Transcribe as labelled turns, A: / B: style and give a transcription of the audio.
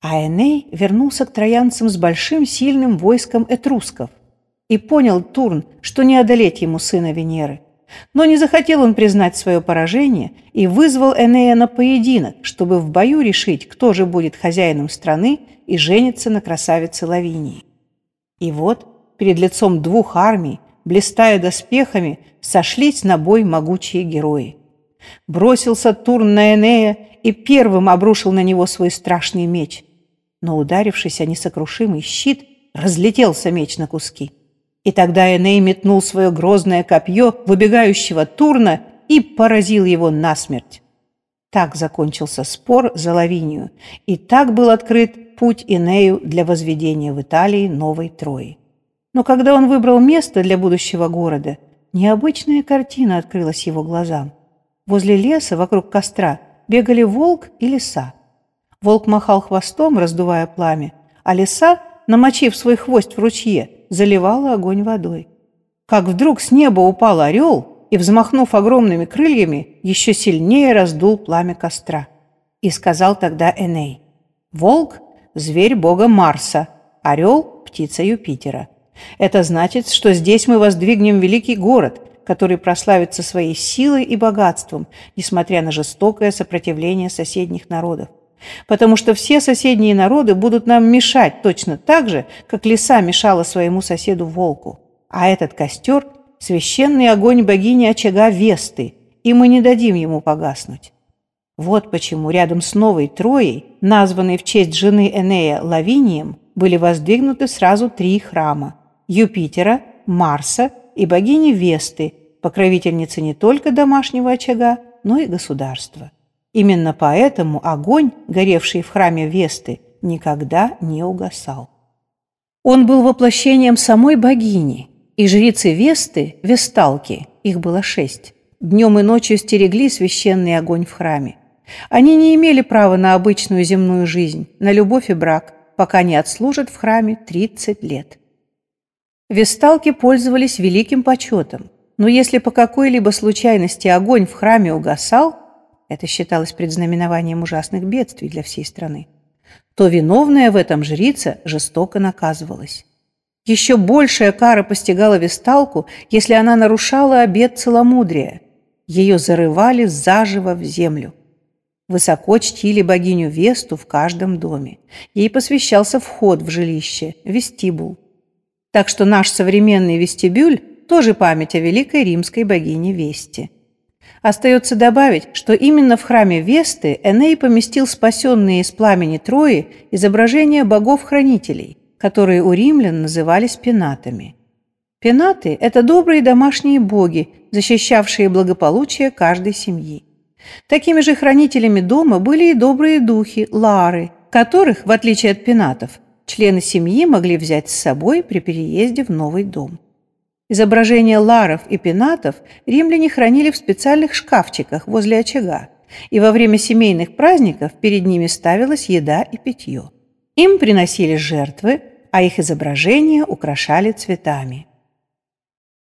A: А Эней вернулся к троянцам с большим сильным войском этрусков. И понял Турн, что не одолеть ему сына Венеры. Но не захотел он признать свое поражение и вызвал Энея на поединок, чтобы в бою решить, кто же будет хозяином страны и женится на красавице Лавинии. И вот перед лицом двух армий, блистая доспехами, сошлись на бой могучие герои. Бросился Турн на Энея и первым обрушил на него свой страшный меч. Но, ударившись о несокрушимый щит, разлетелся меч на куски. И тогда Эней метнул свое грозное копье в убегающего Турна и поразил его насмерть. Так закончился спор за Лавинию, и так был открыт путь Энею для возведения в Италии новой Трои. Но когда он выбрал место для будущего города, необычная картина открылась его глазам. Возле леса, вокруг костра, бегали волк и лиса. Волк махал хвостом, раздувая пламя, а лиса, намочив свой хвост в ручье, заливала огонь водой. Как вдруг с неба упал орел и, взмахнув огромными крыльями, еще сильнее раздул пламя костра. И сказал тогда Эней, «Волк – зверь бога Марса, орел – птица Юпитера. Это значит, что здесь мы воздвигнем великий город, который прославится своей силой и богатством, несмотря на жестокое сопротивление соседних народов потому что все соседние народы будут нам мешать точно так же, как лиса мешала своему соседу волку. А этот костер – священный огонь богини очага Весты, и мы не дадим ему погаснуть. Вот почему рядом с новой Троей, названной в честь жены Энея Лавинием, были воздвигнуты сразу три храма – Юпитера, Марса и богини Весты, покровительницы не только домашнего очага, но и государства. Именно поэтому огонь, горевший в храме Весты, никогда не угасал. Он был воплощением самой богини, и жрицы Весты, Весталки, их было шесть, днем и ночью стерегли священный огонь в храме. Они не имели права на обычную земную жизнь, на любовь и брак, пока не отслужат в храме 30 лет. Весталки пользовались великим почетом, но если по какой-либо случайности огонь в храме угасал, это считалось предзнаменованием ужасных бедствий для всей страны, то виновная в этом жрица жестоко наказывалась. Еще большая кара постигала Весталку, если она нарушала обет целомудрия. Ее зарывали заживо в землю. Высоко чтили богиню Весту в каждом доме. Ей посвящался вход в жилище, вестибул. Так что наш современный вестибюль тоже память о великой римской богине Весте. Остается добавить, что именно в храме Весты Эней поместил спасенные из пламени Трои изображения богов-хранителей, которые у римлян назывались пенатами. Пенаты – это добрые домашние боги, защищавшие благополучие каждой семьи. Такими же хранителями дома были и добрые духи – лары, которых, в отличие от пенатов, члены семьи могли взять с собой при переезде в новый дом. Изображения ларов и пенатов римляне хранили в специальных шкафчиках возле очага, и во время семейных праздников перед ними ставилась еда и питье. Им приносили жертвы, а их изображения украшали цветами.